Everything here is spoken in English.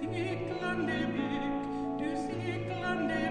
die Glande weg, du sie